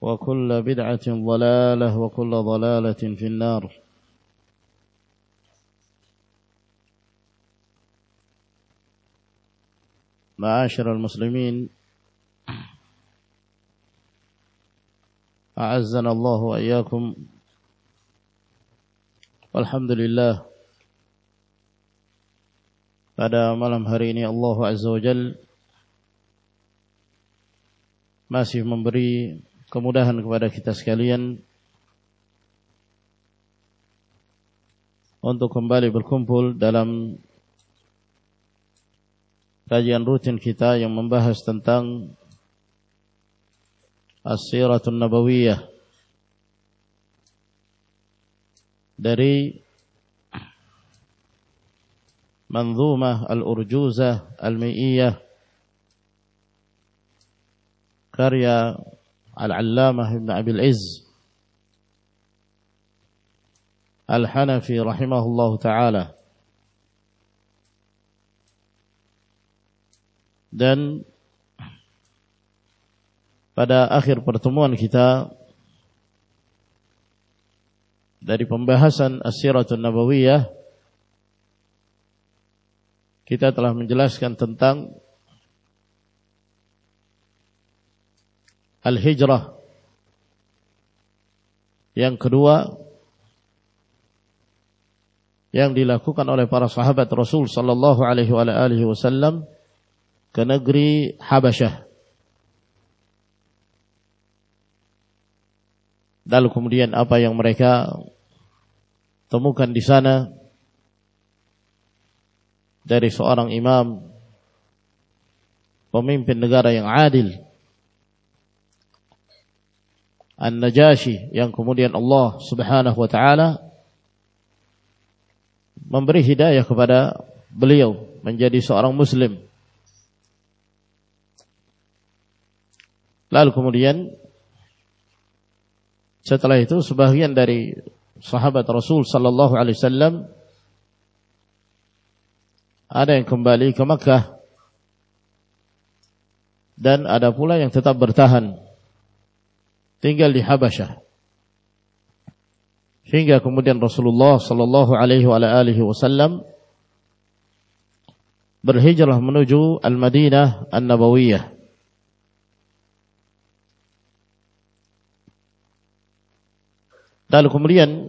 وكل بدعة ضلالة وكل ضلالة في النار معاشر المسلمين أعزنا الله وإياكم والحمد لله فدى ملم هريني الله عز وجل ما سيهم من kemudahan kepada kita sekalian untuk kembali berkumpul dalam kajian rutin kita yang membahas tentang As-Siratul Nabawiyah dari Manzumah Al-Urjuzah Al-Mi'iyah Karya العلامة ابن أبي العز الحنفي رحمه الله تعالى dan pada akhir pertemuan kita dari pembahasan As-Siratul Nabawiyah kita telah menjelaskan tentang صا صلی اللہ وسلم ڈالسان داری سوار امام بمی نگر آل نجاشمہ ممبر ہدا بلی سرسلیم لال کمبہ صحاب رسول صلی اللہ علیہ برتا ہوں تنگیالی حا باشا کم رسول اللہ کمرینگ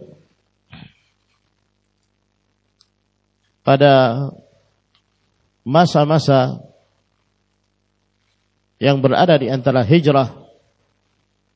آداری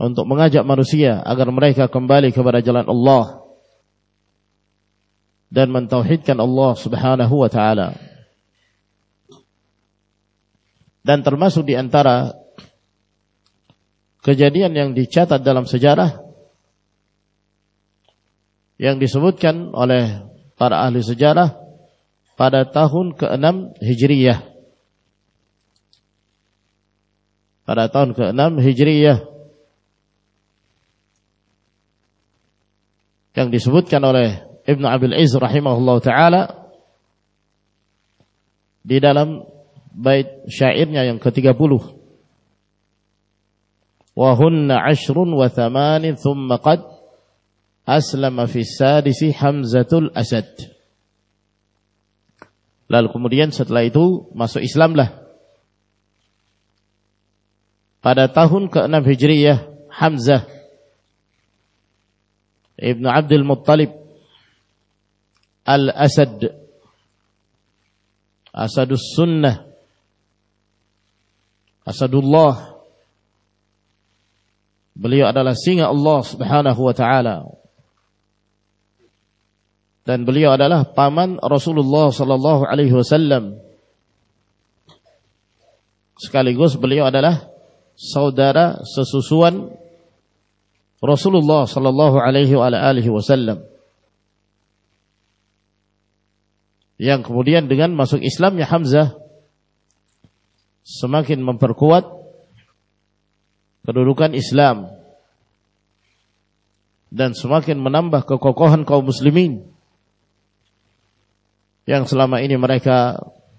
منگا جا مشی اگر مر کا کمبالی خبر اللہ اللہ ہوا تھا yang disebutkan oleh Ibn Abil Iz rahimahullah ta'ala di dalam bait syairnya yang ke-30 وهن عشر وثمان ثم قد أسلم في السادس حمزة الأسد Lalu kemudian setelah itu masuk Islamlah. Pada tahun ke-6 Hijriyah, Hamzah ابن عبد المطلب الاسد اسد السنه اسد الله beliau adalah singa Allah Subhanahu wa taala dan beliau adalah paman Rasulullah sallallahu alaihi wasallam sekaligus beliau adalah saudara sesusuan رسول اللہ صلی اللہ وسلم اسلام سما کون من کو مسلم یعن سلاما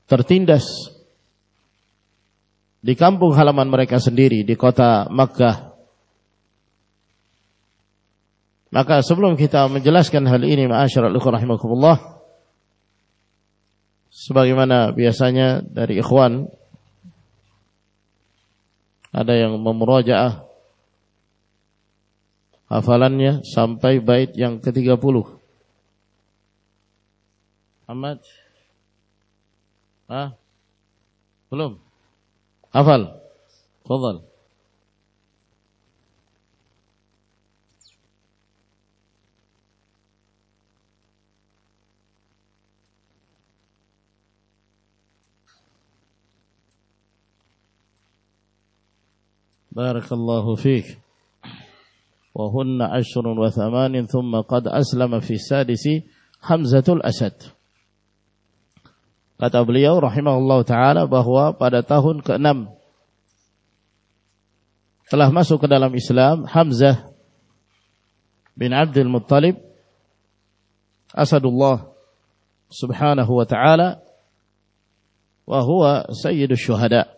ترتین دسائکا سنڈیری دی کتا مکا مکا سب کھیت جیلاس کے لیے اچھا لکھنؤ بولو سب داری آدھا بم رجحا ہفالان سمپائی بائٹ کتنی پولو ہفال بارك الله فيك وهن عشر وثمان ثم قد أسلم في السادس حمزة الأسد telah masuk ke-6 dalam Islam Hamzah bin Abdul Muttalib Asadullah subhanahu wa wa ta'ala huwa sayyidu syuhada'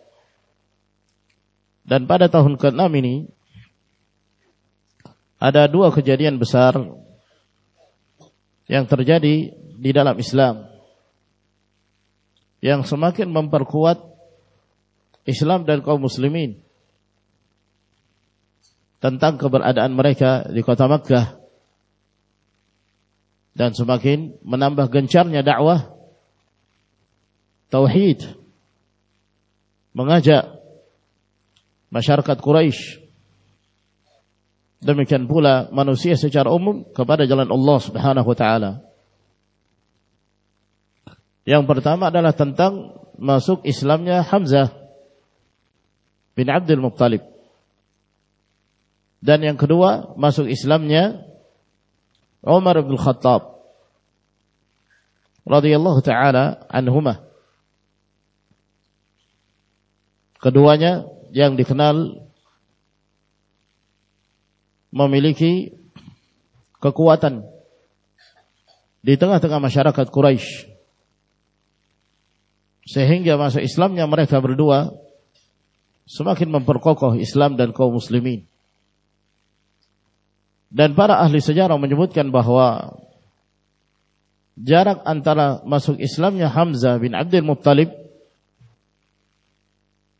دنپ داتا ہن کردا دواخار یانجاری اسلام یانسما کن بمپر کو اسلام دنکو مسلم دنتان کبر آدمرائک تامکا دن سما کن منچار ماںجا شرقت قریشن بھولا من کبر ہوتا جنگ دیکھنال ماملی ککوا تن دی ماشا رقد کوش سیا ماسک اسلامیہ مرک روما کنم پر اسلام دن کو مسلم دنپرا اہلی سے جاؤ مضبوط کیا بہا جنتارا ماسو اسلام آبدر مفتالیب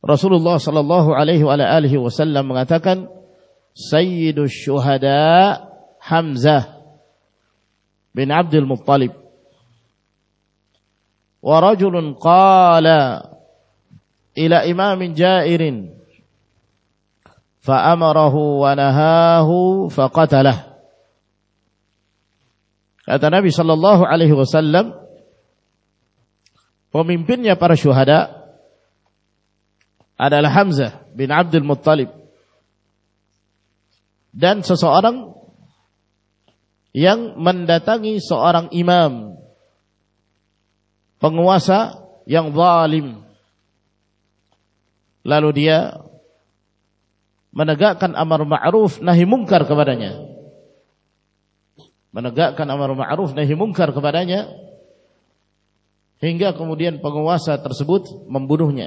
Rasulullah sallallahu alaihi wa alihi wasallam mengatakan Sayyidus Syuhada Hamzah bin Abdul Muttalib wa rajulun qala ila imam Jair fa amarahu wa nahahu fa qatalah kata Nabi sallallahu alaihi wasallam pemimpinnya para syuhada' الحمز بن عبد الگ لال گماف نہ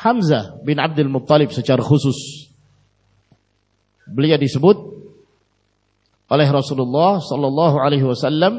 صلی اللہ علیہ وسلم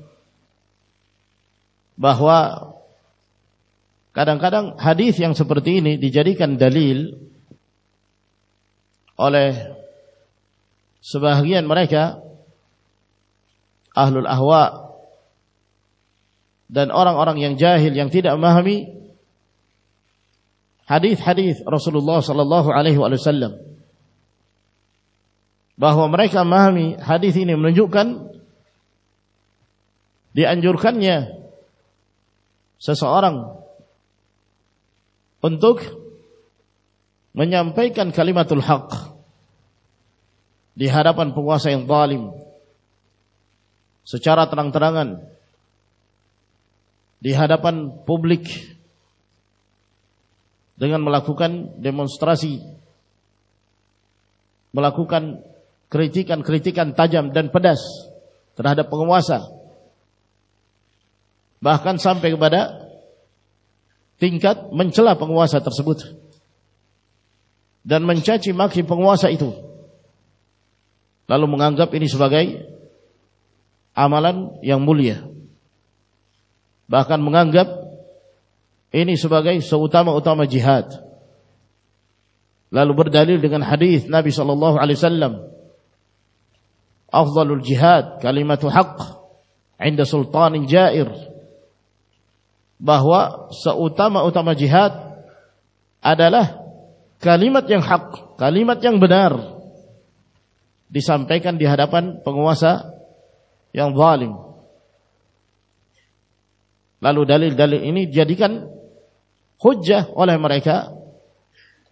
بہوا حدیث یا سوپرتی جی دلیل مرع کیا اہل الحا اور جہل مہامی حدیث حدیث رسول بہوا مرائی کیا مہامی حدیث لنجوک دی اجور ک س سو اورن پند مجمپ پیکن کالیم اتل حق دیہ پنواسا عالیم سارا تران ترانگن دیہاتا پن پبلی ملاقو ڈیمنسراسیتی تاجم دن پردسپواسا بہ کان سام پیک بدا تنچ لگوا سات منچا چی مخواس مغان گپی گئی مغانگا گئی سام جیحاد Lalu jihad kalimatu haqq 'inda sultanin ja'ir باہدیلی متن بنر اپنسا لالو دلیل مرائی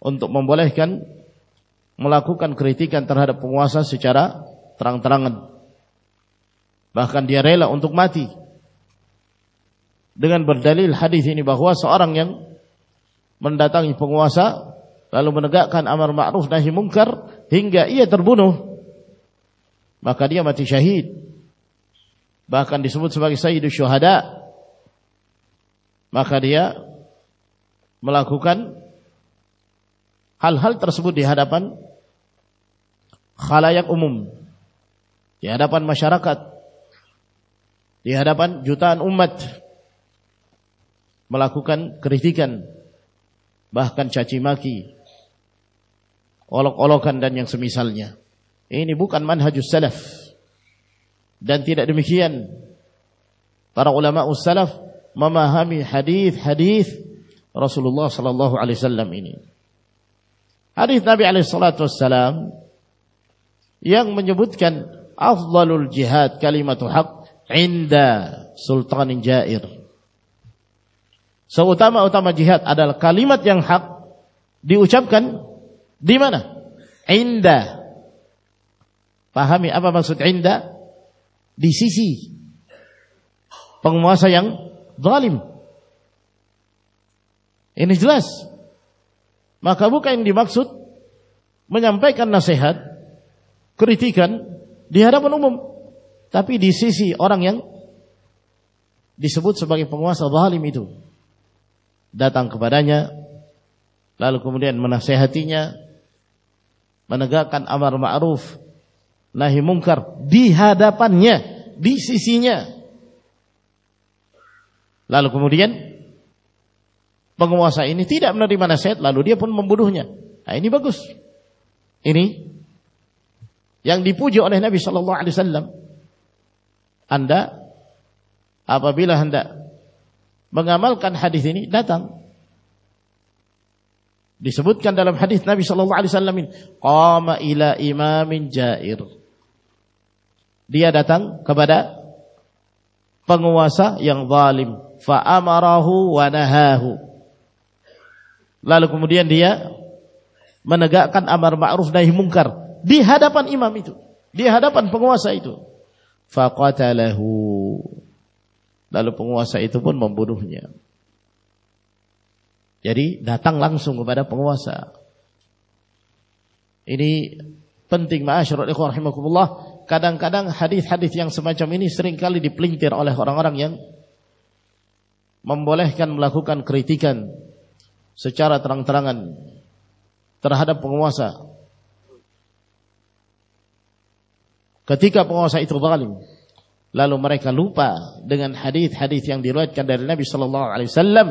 انتقم بولے کن ملاقو کن کئی تران دہلا دنگ بر دلیل حادثین بہوا سو اور منڈا تھی پوگوا سا لوبر گاس نہ یہ تر بنوا دیا ماتی شاہد باقاً سبھی سہی دشوہ دا مقا دیا ملاقو کن ہل ہل تر صبح دیہ خالا امن دیہ مشارکت دیہا پن جوان امت melakukan kritikan bahkan caci maki olok-olokan dan yang semisalnya ini bukan manhajus salaf dan tidak demikian para ulama salaf memahami hadis-hadis Rasulullah sallallahu alaihi wasallam ini hadis Nabi alaihi salatu wasallam yang menyebutkan afdalul jihad kalimatu haq inda sultanin jair ja سوتا میں اوتا میں جت آدل column تنگ ہات دی چب کن دی مہا میبس ڈسی سی پنوا سا یا مکسود مجھے پہ کن نس کن دی ہر بن تبھی اور سب بت سو پنواسا بہالم یہ تو دا تن کو برا نہیں لال کمر مناسے حتی گا راف نہ لال کمرن بگواز سا تین آپ نے سب لال پھون بونی با گوس ایگ دیپو جو ہے نبی سلام سر لند آپیلا لال کم دیا دیا منگا مرم کر دی ہاں دلو پو آسا تو ممبل یری داتن لگ سما پواسا ان پنتی ماں سر ہم سمجھ چمین سرکاری ہومبو لے کر لکھوکن کئیتی تران تران ترحم پوسا کتکا پوا سا ل لالو مر کا لوپا حدیث نبی صلی اللہ علیہ سلام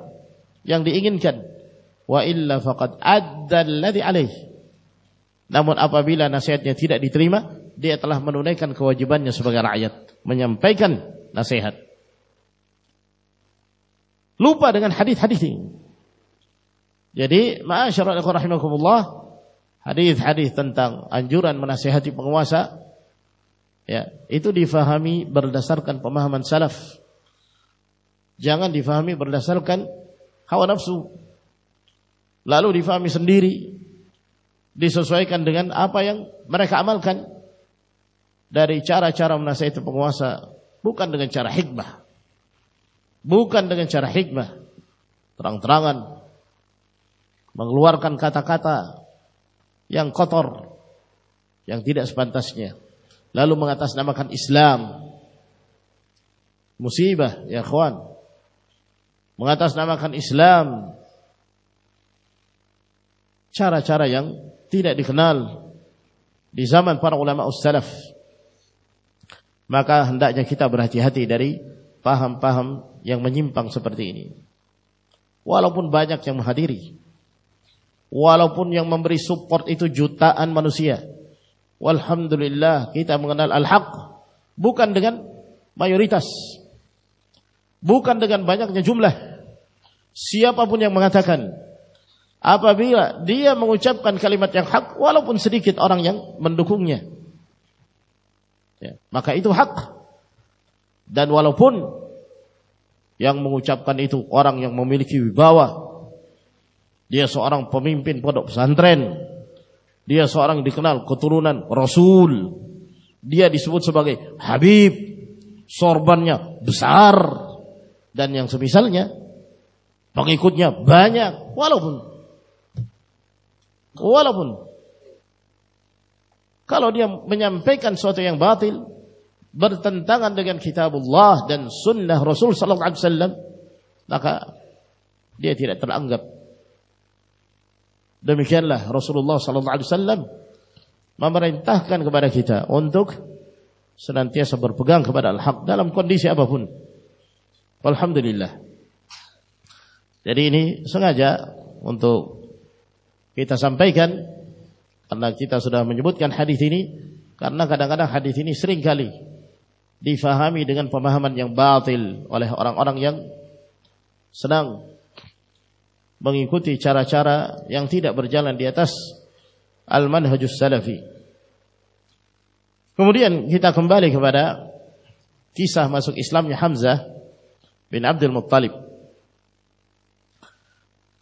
yang diinginkan wa illa faqad adda alladhi alayh namun apabila nasihatnya tidak diterima dia telah menunaikan kewajibannya sebagai rakyat menyampaikan nasihat lupa dengan hadis-hadis ini jadi ma'asyarul ikhwan rahimakumullah hadis-hadis tentang anjuran menasihati penguasa ya itu difahami berdasarkan pemahaman salaf jangan difahami berdasarkan اب سو لالو ریفا مسن ڈیری دیسو سوائے کر چارا چارا نا سا سا بکنگ چارا بکنگ چارا حک بہ تر ترانگ لوار کن کا یا کتر یا پانتا لالو منگا تاس نام اسلام مسیب یا خوان ماں تس نام کن اسلام چارا چارا یو تینفا ہند کتاب راجی ہاتھی داری پہ یا پان سو پرتی بج چن ہادیری ون جو الحمد للہ گیتا الحق بکن تس بو کھاندہ سیاپ ابن من آپ دیا مو چپ خالیم سری کے اور منڈوکوکھا یہ تو حق دن ون یعن مو چپ اور ممی لکھی ویبا دیا سو اور پمیمپن پدو سنترن دیا سو اور دیقنال کترونان رسول دیا دیبت سے باغی حابیب سربنیاں سو مثال بکیون پیکن رسول رسول اللہ تحریک سنگا جا ان سمپی کنتا مجبوتھی شرینخالیمن ین با تلنگ اور گیتا اسلام عبد ال مختالی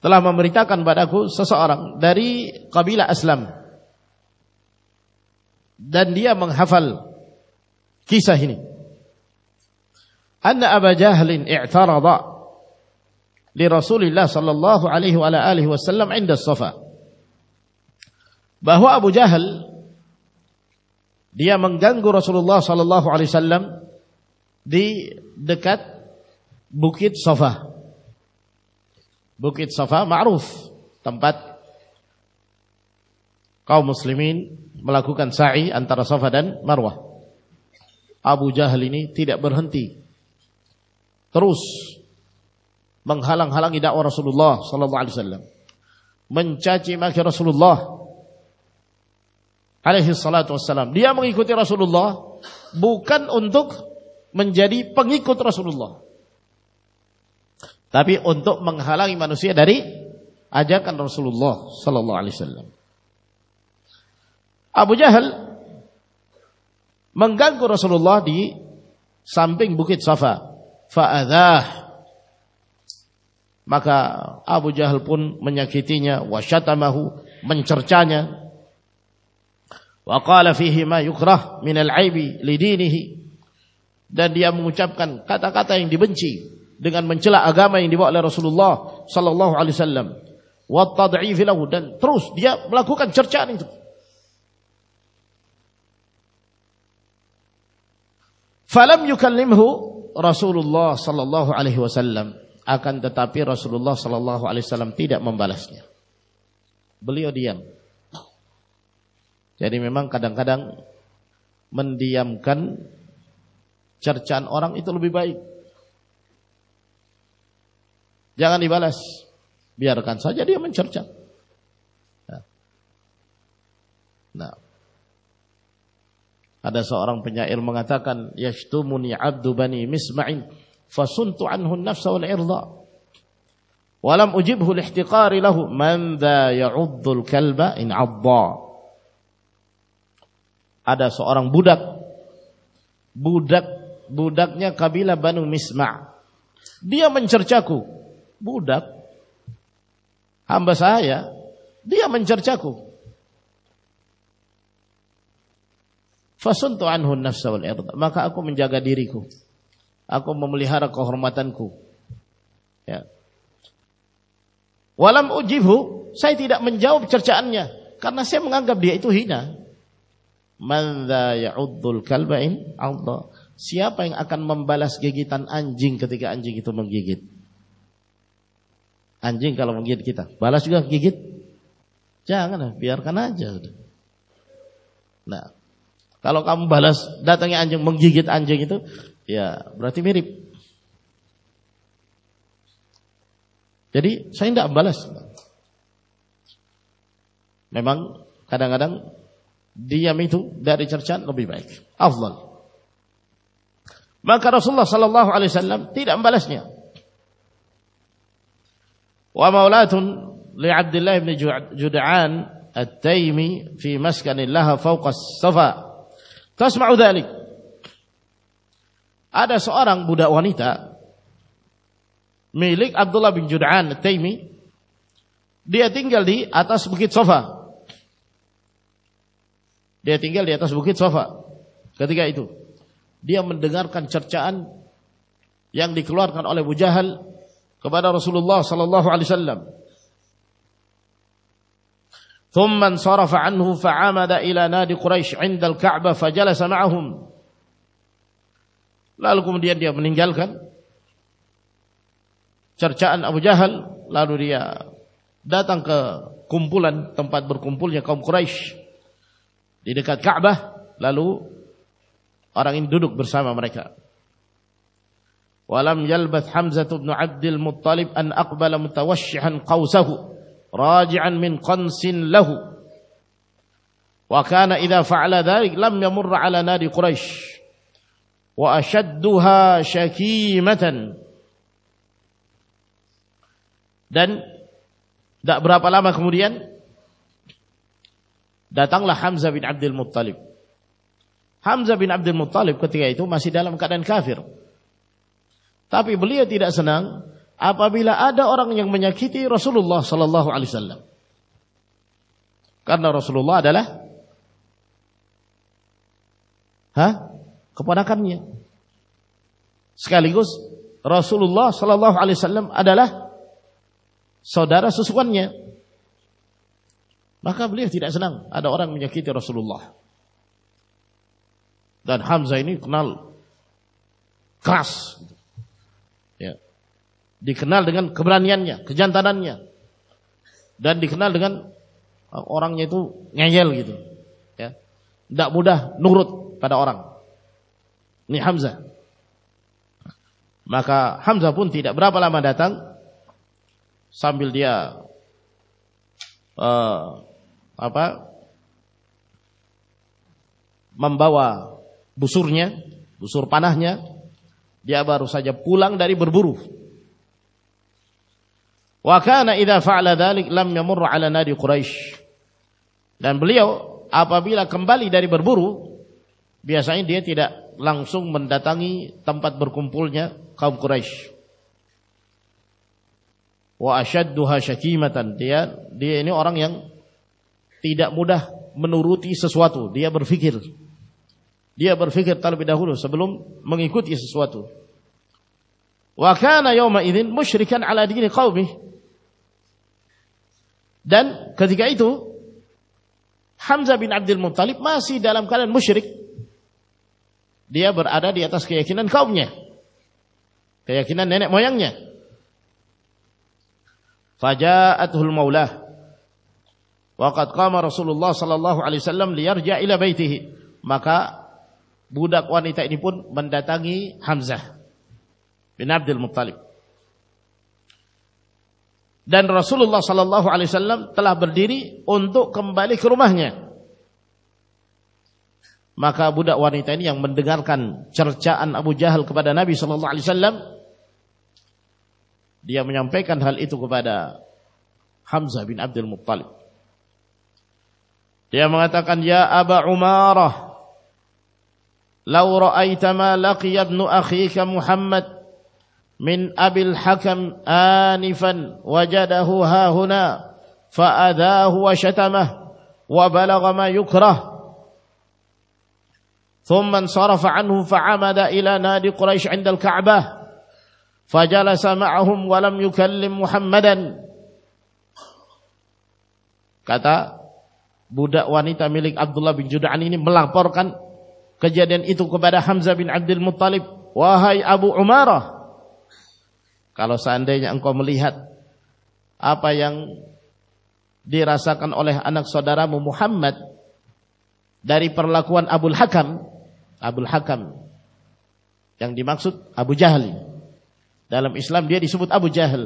telah memberitakan padaku seseorang dari kabilah Aslam dan dia menghafal kisah ini anna Abu Jahal i'tarada li Rasulillah sallallahu alaihi wa alihi wasallam 'inda safa bahwa Abu Jahal dia mengganggu Rasulullah sallallahu alaihi wasallam di dekat bukit Safa بوکیت سفا ماروفات کا مسلم ملا کن سا سفا دین ماروا آبی تی برہنتی علیہ وسلم منچا چیم رسول اللہ تو وسلام ڈی رسول بوکن منجاری پگی کتر سول تاپی منحال رسول اللہ آبل رسول اللہ آب جہل پونتی دنگانا آگامی اندیب رسول اللہ صاح اللہ علی وسلم اکن رسول اللہ صاء اللہ علیہ تی دم بالس بلی اور من قدن قدن مند چرچان اور جگار سجیمن چرچا سا منگاس میبانی اور چرچا کو بو ڈب ہم بس آیا من چرچا کو فسن تو انہوں نستا واقع دھیرے کو ولام اجیبو سائ تین چرچا سمجھنا ابدی سیا پائن آن بم بالس گیگتان آن جن کے آن جنگی تمام گ آنجین گیت گیتا بالس گی گیت جا پیار میں کار سلام تیرا ومولاة لعبد الله بن جدعان التيمي في مسكن لها فوق الصفا تسمع ذلك ada seorang budak wanita milik Abdullah bin Jud'an Taimi dia tinggal di atas bukit sofa dia tinggal di atas bukit sofa ketika itu dia mendengarkan cercaan yang dikeluarkan oleh Abu Jahal kepada Rasulullah sallallahu alaihi wasallam. ثم انصرف عنه فعمد الى نادي قريش عند الكعبه فجلس معهم. Lalu kemudian dia meninggalkan cercaan Abu Jahal lalu dia datang ke kumpulan tempat berkumpulnya kaum Quraisy di dekat Ka'bah lalu orang ini duduk bersama mereka ولم يلبث حمزة بن عبد المطلب أن أقبل متوشحا قوسه راجعا من قنص له وكان إذا فعل ذلك لم يمر على نار قريش وأشدها شكيمة dan tak berapa lama kemudian datanglah Hamzah bin Abdul Muttalib. Hamzah bin Abdul Muttalib ketika itu masih dalam keadaan kafir. Tapi بلی اتیس نا آپاب آدھا اور بنیا کھیتی رسول اللہ سلال آ رسول آدالہ ہاں کپانہ کارلی گسول اللہ سولہ آدالہ سودا راسوانی مقابلی اتیس نا آدھا ارن مجھے کھیتی رسول اللہ دام جائے کن کس دیکھنا نہ اوران گر دغرت اور مقا ہامزا پُنتی برابل مطلب سم دیا ماب بنیاں بسر پانا دیا بار سا جب پلان داری بربرو واقعنا ادا فا آدھا مر الاش دل آپ لر برو بیس دے تی دوں تا تمپات برقمپلائیش آسات اور تی دودھا نورو تی سسواتو دیہ فکر دے بکر ترو سب لوگ منگی کسو وا خیال مسری آلاد کی دین کتی تمزہ عبد ال مختالی مشریق دیا بر آدھا دیا کئی کم گیا کئی میتھلا رسول اللہ صلی اللہ علیہ مقابن بندی ہمزا بی عبد الختالیپ رسلام تلا بر دون دلی کرما مقامی چرچا نبی صلاح علی سلام دیا پیکل مکال من أبي الحكم آنفا وجده ها هنا فأذاه وشتمه وبلغ ما يكره ثم انصرف عنه فعمد إلى نادي قريش عند الكعبة فجلس معهم ولم يكلم محمدا kata budak wanita milik Abdullah bin Judan ini melaporkan kejadian itu kepada Hamzah bin Abdul Muttalib wahai Abu Umarah کالسا کو مل آپائن دیراسا کنحا ان محمد ڈریک پروان ابو الکم آبو حکم دیمک ست ابو جہل دہلیم اسلام دس ابو جہل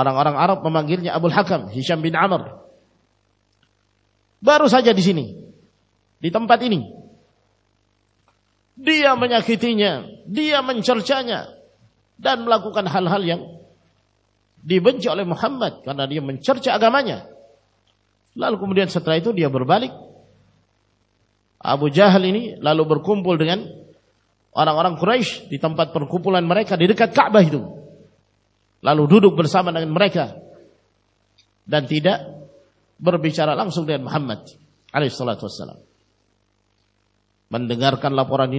اور گر ابو الکم حساب آنر بارو سا جیسے دیتا ہم چرچا دن لا حال ہلیاں دی بن چلے محمد چرچ آگا من لال کمرائی تو بالک ابو جہلی نی لال کمپول رہا اور لالو دودھ بر سام تی در بیچار محمد منڈر کنلا پورانی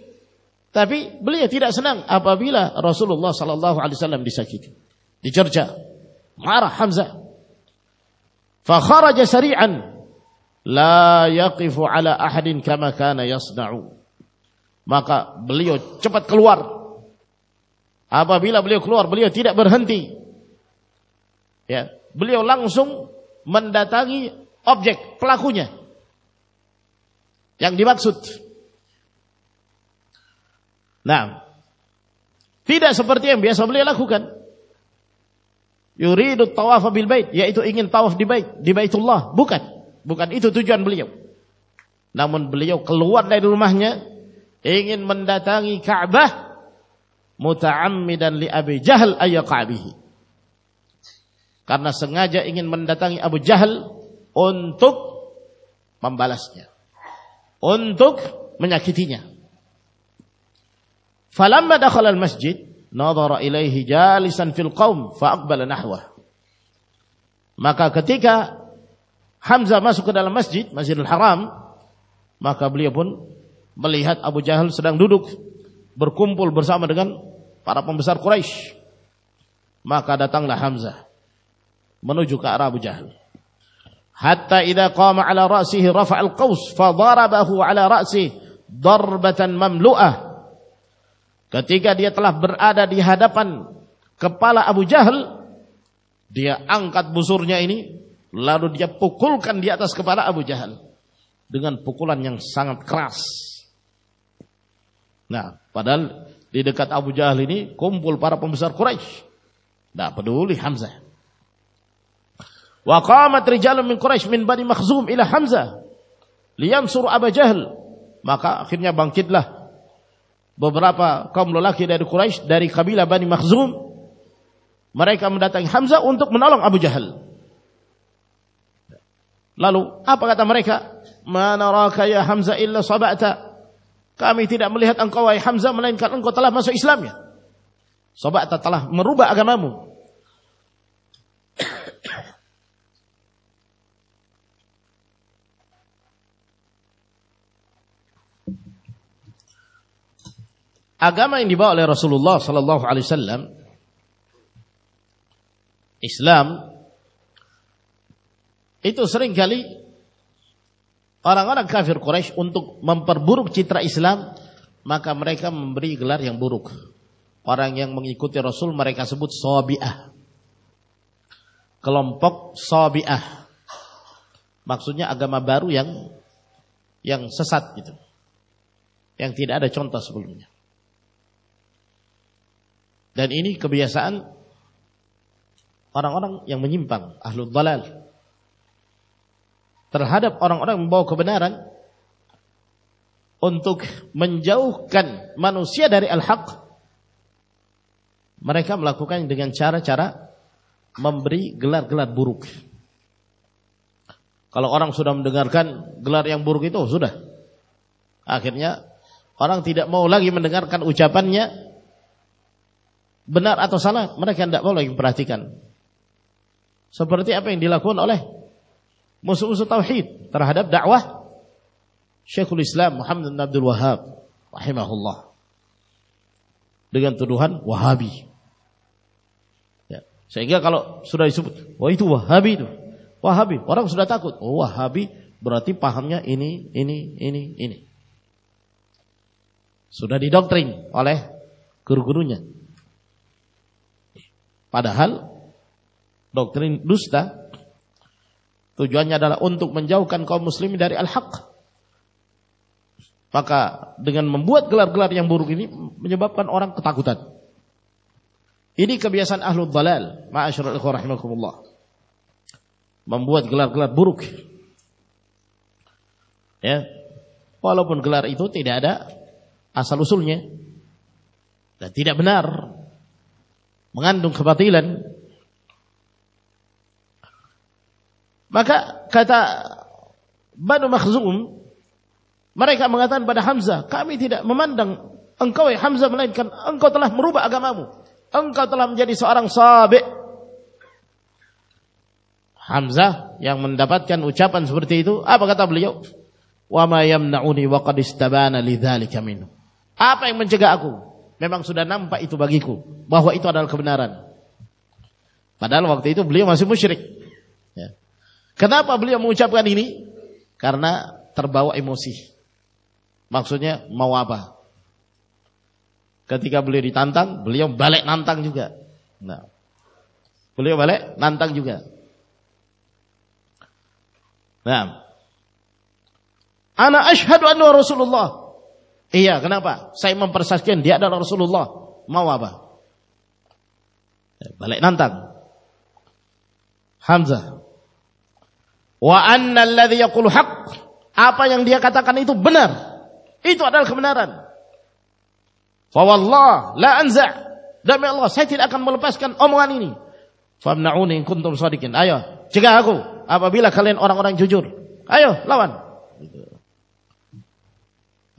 برن لو سنگ منڈا کی تینس پرتیسم لاکھ لوکن بو تن بولے میگن منڈا کارنا سنگا منڈا مجھے کھیتی فلما دخل المسجد نظر إليه جالسا في القوم فأقبل نحوه maka ketika Hamzah masuk ke dalam masjid Masjidil Haram maka beliau pun melihat Abu Jahal sedang duduk berkumpul bersama dengan para pembesar Quraisy maka datanglah Hamzah menuju ke arah Abu Jahal hatta idza qama ala ra'sihi rafa'al qaws fa darabahu ala ra'sihi darbatan mamlu'ah کتی کا دیا تلاپ ابو جہل دیا آن کات بزور نہیں لاڑو دیا پوکول ابو جہل دنگن پکولا کرس نہمبل پاراپر کو مطریش مین باری الازا لیم سور ابو جہل مقایر بنکلا ببراپاش داری کبیلا بانی مخظوم ابو جہل لالو آپ سب اتنا ملک میں اسلامی سب اتا تلاو آگ میب رسول اللہ صلاح علیہ یہ تو سرنگیالی کا مرک ممبری بروک پارن کو آگامہ بارو ینگ یو سساتے دین ان کبیاس اور مجھے پانو بال ہڈ اور منجا منسیا داری آلح مریکم لاکھو چار چارا ممبری گلر گلر برک اور ڈگرک گلر برکا آخر اور لاکیم ڈگرکانی بنا سال دیکھے شیخ السلام تو کیا کر حل ڈاک انجواق مسلم حق پاکبوت گلار گلا گوی کبھی ممبوات گلار گلار بروکن گلار تین آسان اصول آر منان دوں خبل بنوانے ہماندھا مروب آگا موب ان کا تمام جی سو رابے ہمزا یا پات کیا آپ لے وہی وقت استاد لکھو آپ کو میں بانگ سوا نام باغی کو بہوال خبر وقت بلی مش موسر کتابیں کارنا تر بہو ایسی مساب نام تک بولے بھلے نام تک ایشا نو روزہ ڈر لنجھوا کن سرکن آو چیک آگو آن اور جھجور آو لوان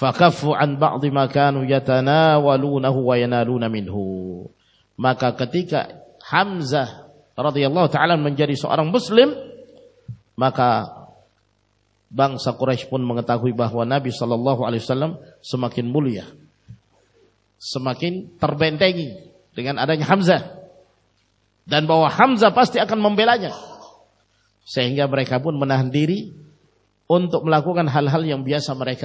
پاک فن با نتان مسلم صلاح علیہ السلام صما کن بولویا سما کن تربین ممبل سہ ہنگا بریکری ان تب لگو گان ہال بھی سبرائیک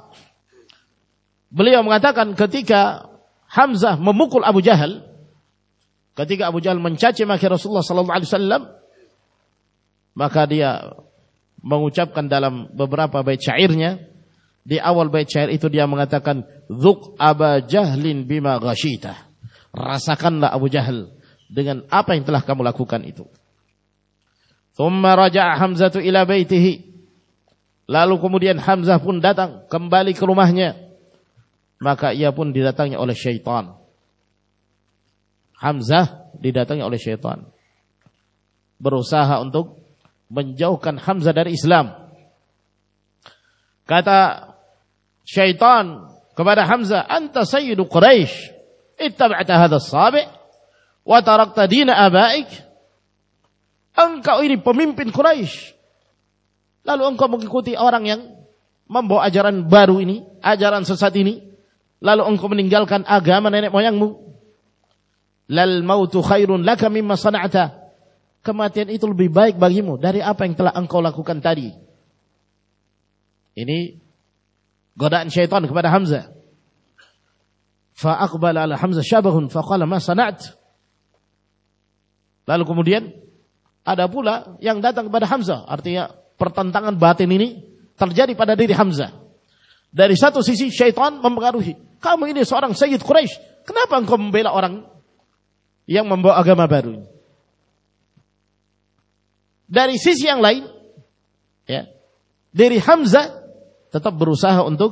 بھولتا ابو جہل رسول آپ لاکھو روا تو لالو کمرہ کمبالی کرما یتان برو سا انمزان باروینی رسادینی لالو انکمنگ میم لال معاؤتو خیرون سنا اچھا آپ کو لالو کم دن آداب داری ساتو سیسی می سو اور سرائیش کنا پان کو اور آگے میر دسیاں لائی دیری ہم جا تب برو سا اندو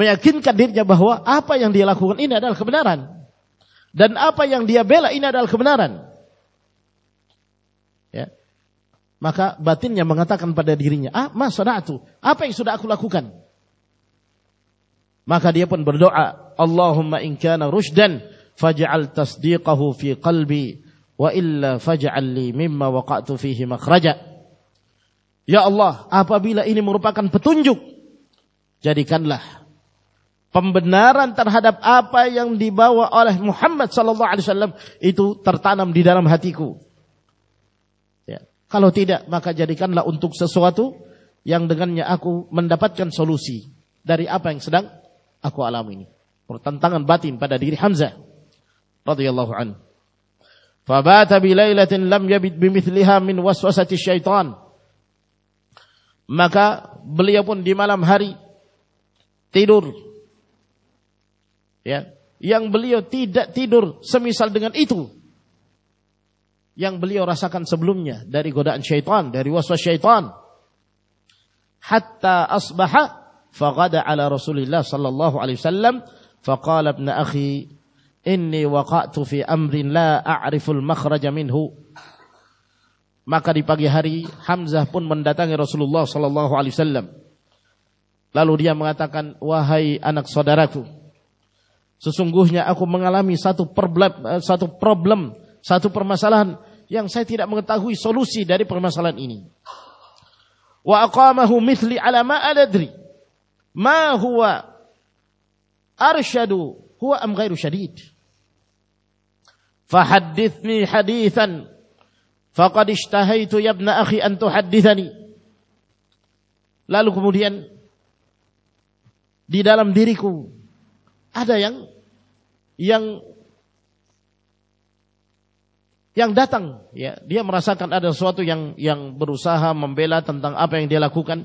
میری ڈیج بہوا آپ دیا ان پن دے بے ان کو بتینگ آپ ما سا آپ لکھو گان Maka dia pun berdoa, Allahumma in kana rusydan faj'al tasdiqahu fi qalbi wa illa faj'al li mimma waqa'tu fihi makhraja. Ya Allah, apabila ini merupakan petunjuk, jadikanlah pembenaran terhadap apa yang dibawa oleh Muhammad sallallahu alaihi wasallam itu tertanam di dalam hatiku. Ya. kalau tidak maka jadikanlah untuk sesuatu yang dengannya aku mendapatkan solusi dari apa yang sedang بلی اور سب لوگ فغدا على رسول الله صلى الله عليه وسلم فقال ابن اخي اني وقعت في امر لا اعرف المخرج منه maka di pagi hari hamzah pun mendatangi rasulullah sallallahu alaihi wasallam lalu dia mengatakan wahai anak saudaraku sesungguhnya aku mengalami satu problem satu problem satu permasalahan yang saya tidak mengetahui solusi dari permasalahan ini wa aqamahu mithli ala ma adri ما هو ارشد هو ام غير شديد فحدثني حديثا فقد اشتهيت يا ابن اخي ان تحدثني lalu kemudian di dalam diriku ada yang yang yang datang ya dia merasakan ada sesuatu yang yang berusaha membela tentang apa yang dia lakukan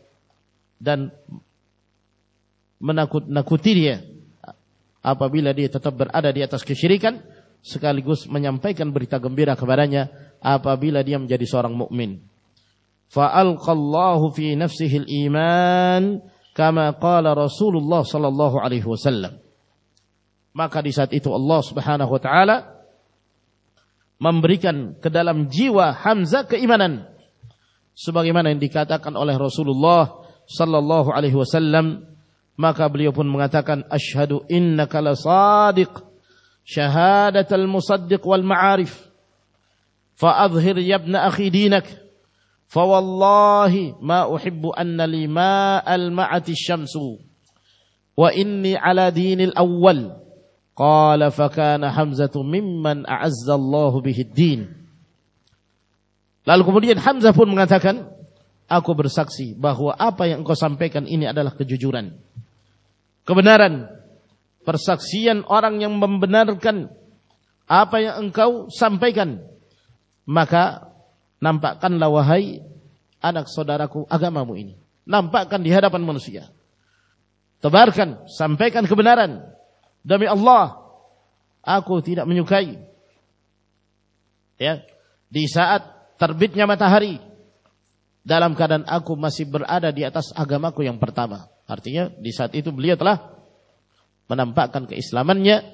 dan menakut-nakuti dia apabila dia tetap berada di atas kesyirikan sekaligus menyampaikan berita gembira kepadanya apabila dia menjadi seorang mukmin. Fa'alqallahu fi nafsihi al-iman kama qala Rasulullah sallallahu alaihi wasallam. Maka di saat itu Allah Subhanahu wa taala memberikan ke dalam jiwa Hamzah keimanan sebagaimana yang dikatakan oleh Rasulullah صلی اللہ عل وسلم لال قبر آپ کو ساکسی بہو آپ سمپے کن جان پر اورنگ کن آپ اِن کا سمپے گان نامپ لوائی آنا سدار کو آگام آمپن منوسی تبھی سمپے کن آپ کو تربیت dalam keadaan aku masih berada di atas agamaku yang pertama. Artinya di saat itu beliau telah menampakkan keislamannya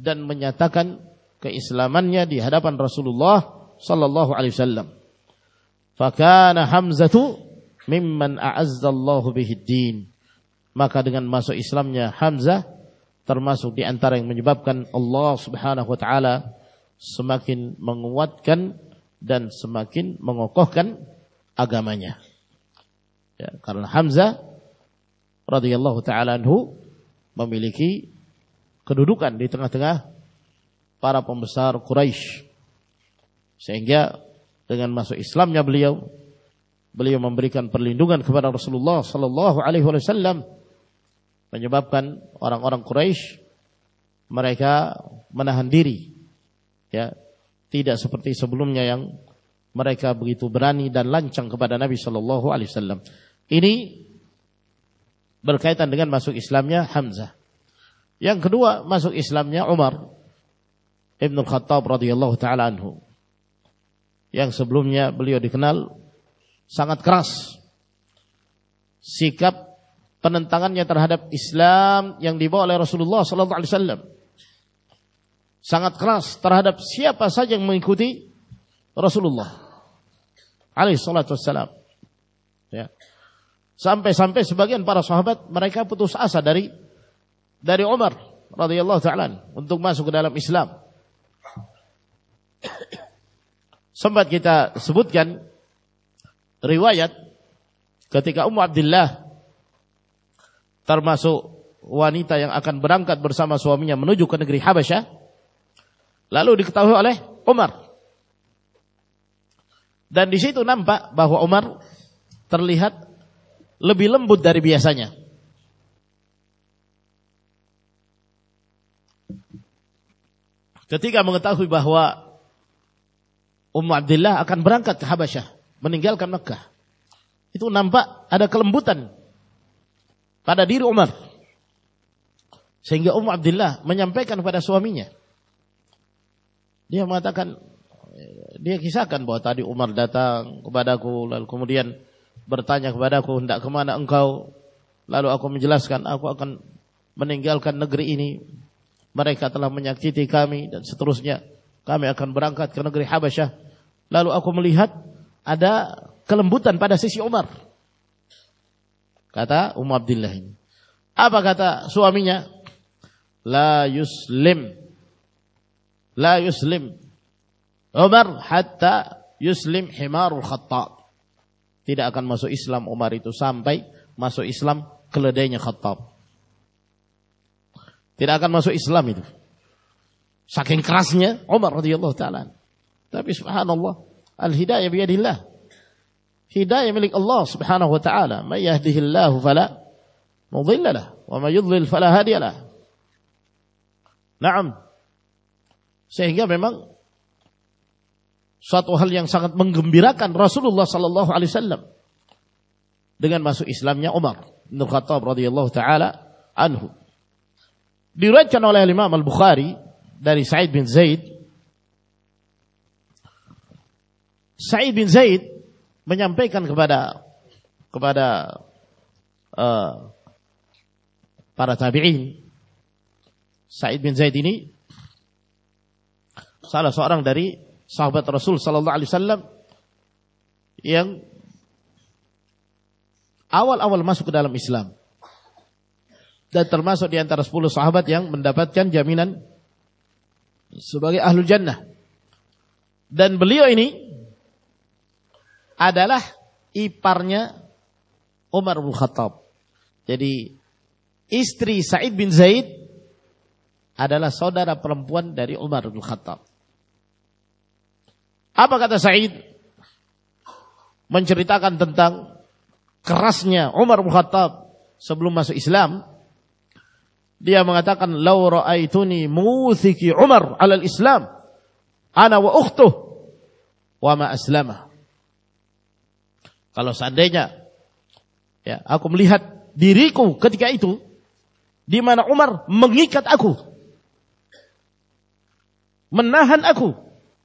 dan menyatakan keislamannya di hadapan Rasulullah sallallahu alaihi wasallam. Fakana Hamzatu mimman a'azzallahu bihi din. Maka dengan masuk Islamnya Hamzah termasuk di antara yang menyebabkan Allah Subhanahu wa taala semakin menguatkan dan semakin mengokohkan ہم لوگا پاراشیاں علی علیہ السلام مجھے باب کن اور تین بل مرائکرانی برقیاں ماسو اسلامیہ حمزہ you Kanva ماسوک اسلامیہ عمر رسول اللہ ترہدہ میخودی رسول اللہ سمباد گیتا سبوت گیان ترما سوانی آن بنا کر جوری ہاں بشا لال دنپ بہو امر تر لات لبی لمبوت داری بھی حساب جاتی کا منگو بہوا ام آبداللہ اکن برانکاتا بن گیل کم کا نام ارقن ڈیر امر سنگھ ام آبداللہ میں پہنچا میم تن کو لال قوم تکا کو اُن کا لالو آکو مجلاس کن گلک نگر میتے ستروسی برانکات لالو آکوم بھوت کام ابدی آپ کا سو امی لسلیم لوسلیم Umar hatta yuslim himarul khattab. Tidak akan masuk Islam Umar itu sampai masuk Islam keledainya khattab. Tidak akan masuk Islam itu. Saking kerasnya Umar radhiyallahu ta'ala. Tapi subhanallah, al-hidayah biadillah. Hidayah milik Allah subhanahu wa ta'ala. May yahdihillahu fala mudhillalah. Wa may yudhil fala hadiyalah. Naam. Sehingga memang ستوح سا گھمبرا رسول اللہ صحیح السلام دیکن ماسو اسلامیہ اما نو مل بوخاری شاہی شاہید بھائی پہ کن پاراتا بیار صحبت رسول صلی اللہ علیہ اول مکم اسلام الحابتنی عمر ابل خطاب سید منچ ریتا امر محتب سبلوم سے اسلام دیا لوری موسیقی آنا وخت اسلام کلو سندے منگی کا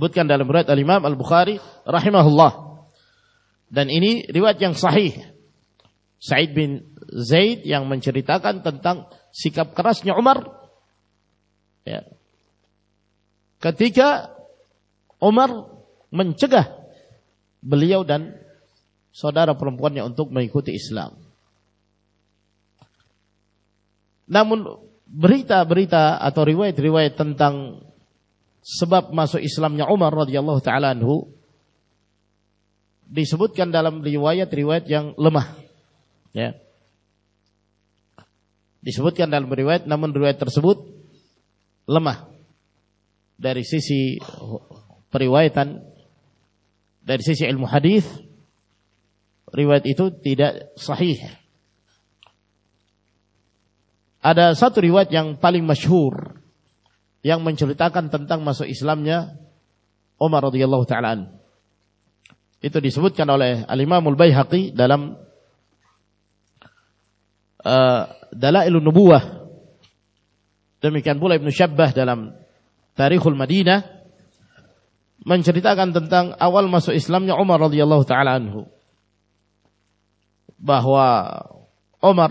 بلیو دن سم کو محت اسلام بریتا روایت یاگ پالی مشہور منچ رنتنگ باہ امر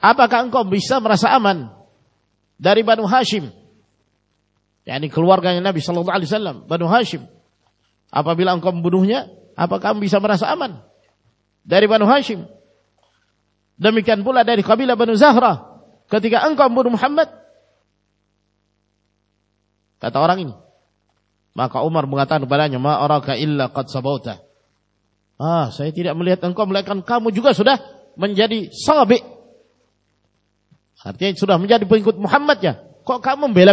آپ کا سہمان داری بانو ہاسیم بنو ہاسیم آپ کا سہمان داری بانو ہمیان بولا کبھی بنوا کتی انکم بہت امر مغا نہیں بران اور محمدیا کھو کھا بھم بھی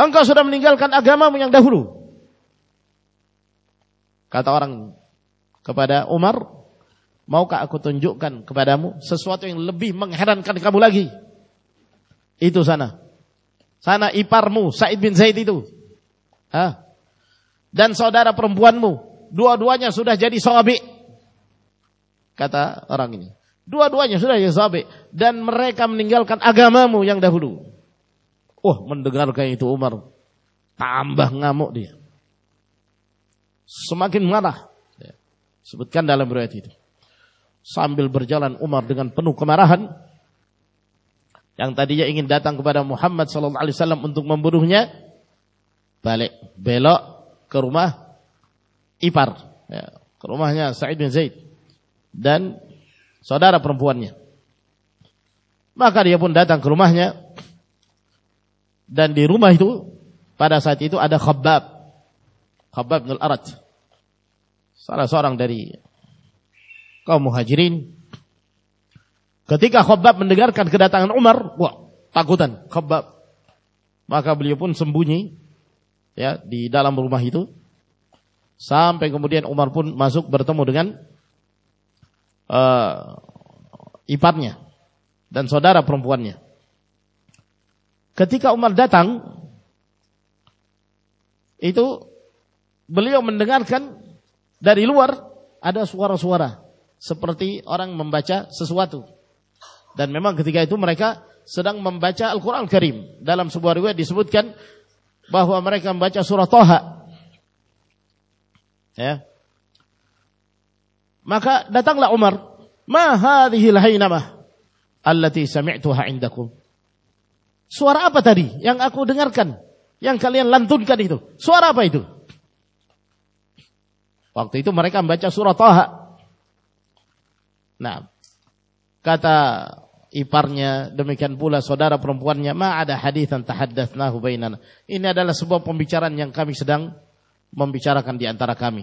اکا سرگل منگ ڈھور کتا کپائ موقع لبی منگان کر بولا گھی تو سنا سنا سا جان سو دہرم بوان سا جڑی سو آتا اور دوا دیا دن کام کن آگامہ مو منڈکار سما کہ نوانا بربیل بر جا لین امر دنو کو من کو محمد سلام علی سلام بلو کرما ایپار سائڈ نہیں سیٹ دین سر پونی می دہراہ دن روم پارا ساتھی آدھا سارا سن ہاجرین کتنے کا مابلی پن سمبونی دالم بوماہ سام پینگار برتم ہو گان کتکا عمر دہ تم ایتو بلیا منڈان خیرا سپرتی اور سسواتو دن میم کتی گیا مرک سمبچا کریم دل سو روس بہوچا سورات متن لا عمر ماں ہاتھ نام اللہ تھی سمجھ تو پتاری ڈگرکن لانتن کر سو روکور کتانی دمکین بولا سوار ہادی نہ سب بمچار بم بچارا کن کمی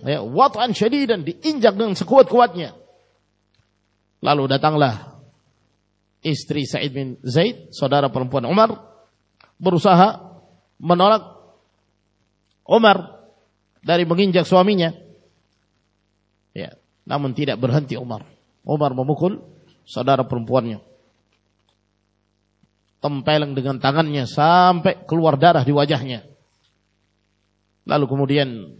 لالو تلا استری سدار افرم پویر برو سا منق امر داری مگر جگ سوامی تیرا برحنتی امر امر بوکول سدار افرم پوپن دیکھ تا گانے سام کلو جہاں لالو کمرن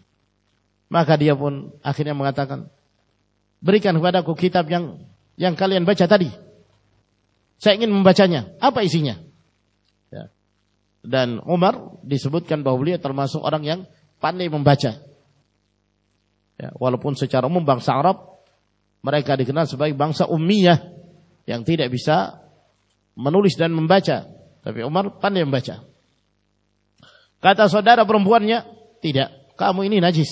معدیا بن آخری متا بریکن ہو گیا کتابیں یا کالیاں بچا داری سن بن بچا ہاں پہ اس دین امر ڈیسبت بہبڑیا ترماس اور پانے بن بچا لون سے آرپ مرکز بھائیسمیاں تیریا بیسا منوریسن بچا پانی بچا کا سر ڈر آپ روم بھونی تیرے کار جس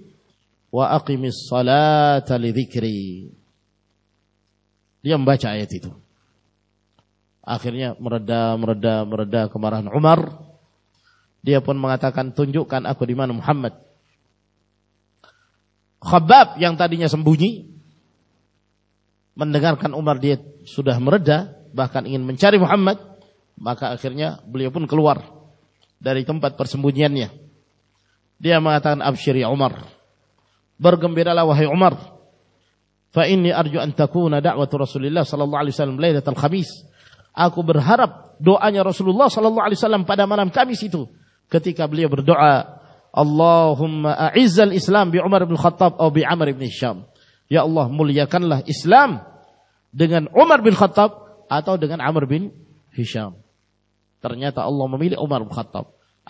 مراڈا مردا مردا دے اپن ماںتا تنجوق آمداب سمبونی منگار کانر دیدہ مردا منچاری حامد آخری بلی اپن کلوار داری تم بات پر سمبوجی آیا ماں تک آپسریا امر خطب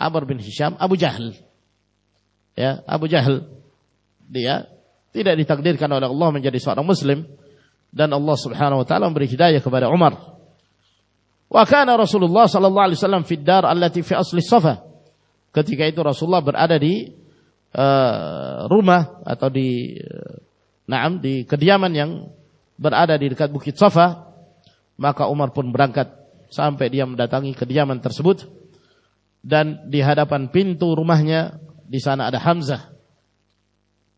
امر بنسام ابو جاہل ابو جاہل مسلیم دن اللہ تعلق امر او خان رسول اللہ سلام فیتار اللہ سوفای تو رسول برآ روما نا کدیئ منگ بٹ آدا دکیت سفا ممر پن برانکات سہ پہ تا کدیئ منسوط دن دی ہان پین تو روما دیسان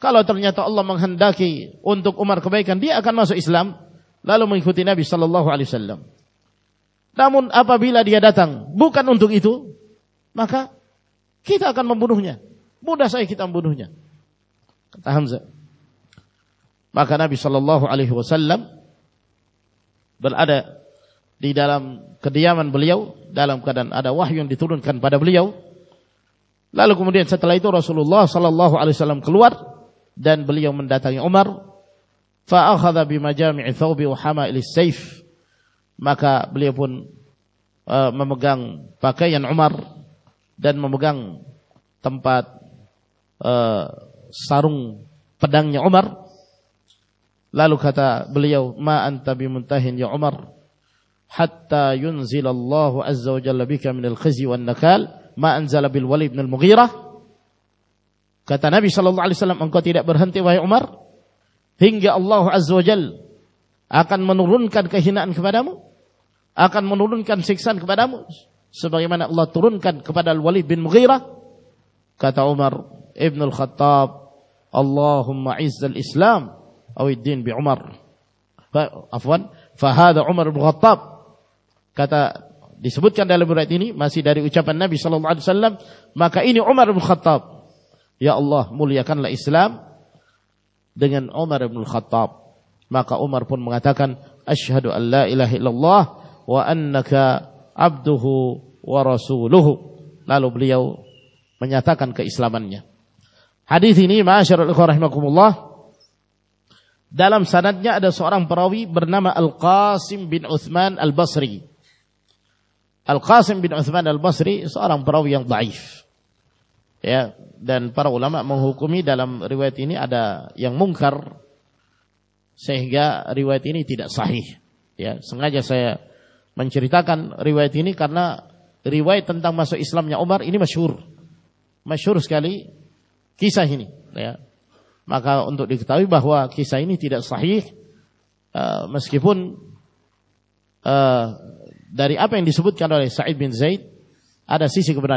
کلوالا دکھی اُن امر کو اسلام لالو مئیتی نا سال اللہ علی سالم تمن آپا داتا بو کن اُنٹکا کن بونی بو داسام بو نویا ہم سال اللہ علی ہلم آدھا دیا منبلی دالم کدان ادا و حمن دیتان بادابل لالو کم سے دین بلی می عمر بلی ممکن عمر دین ممپر لالو خاتا بلی من تاہین صلی اللہ علیہ السلام برہنتی بھائی عمر ہنگے اللہ عمر ابن الخط اللہ عز السلام عمر عمر الخط اللہ علیہ Ya Allah muliakanlah Islam dengan Umar bin Khattab. Maka Umar pun mengatakan, Ashhadu an la ilaha illallah wa annaka abduhu wa rasuluhu. Lalu beliau menyatakan keislamannya. Hadis ini, ma'asyarul ikhwa rahimakumullah, dalam sanadnya ada seorang perawi bernama Al-Qasim bin Uthman Al-Basri. Al-Qasim bin Uthman Al-Basri seorang perawi yang daif. Ya, دینا موکوم ریوائتی نے آدھا یا من کار سیوائتی net ساہی سنگا جیسے منچ ریتا کان ریوائتی عمر بہوا سینی تیس کی پن داری آپ ان سبت بنا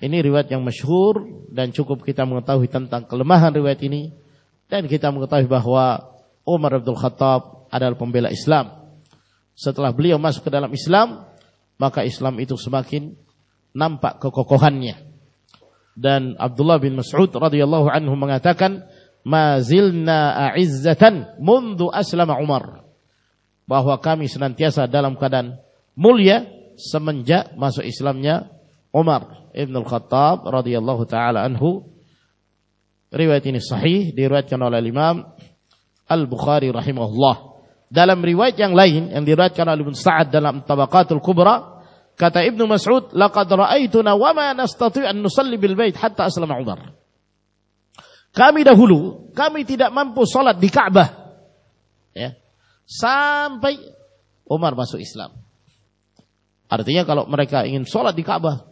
ان ریوائٹی مشہور دین چوکو مہن ریوائتی بہوا اومر ابد الخاب اسلام اسلام ما اسلام اطوک سما کن نام پاکانیا عمر باسلام تیسا سمن اسلام Umar Ibn Al-Khattab radhiyallahu taala anhu. Riwayat ini sahih diriwayatkan oleh Imam Al-Bukhari rahimahullah. Dalam riwayat yang lain yang diriwayatkan oleh Ibn Sa'ad dalam Tabaqatul Kubra, kata Ibn Mas'ud, "Laqad ra'aituna wa ma nastati' an nusalli bil bait hatta aslama Umar." Kami dahulu, kami tidak mampu salat di Ka'bah. Ya. Sampai Umar masuk Islam. Artinya kalau mereka ingin salat di Ka'bah,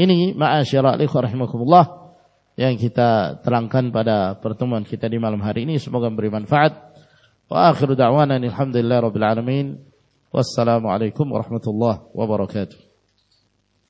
عرحمۃ اللہ الحمد اللہ رب المین السلام علیکم و رحمۃ اللہ وبرکاتہ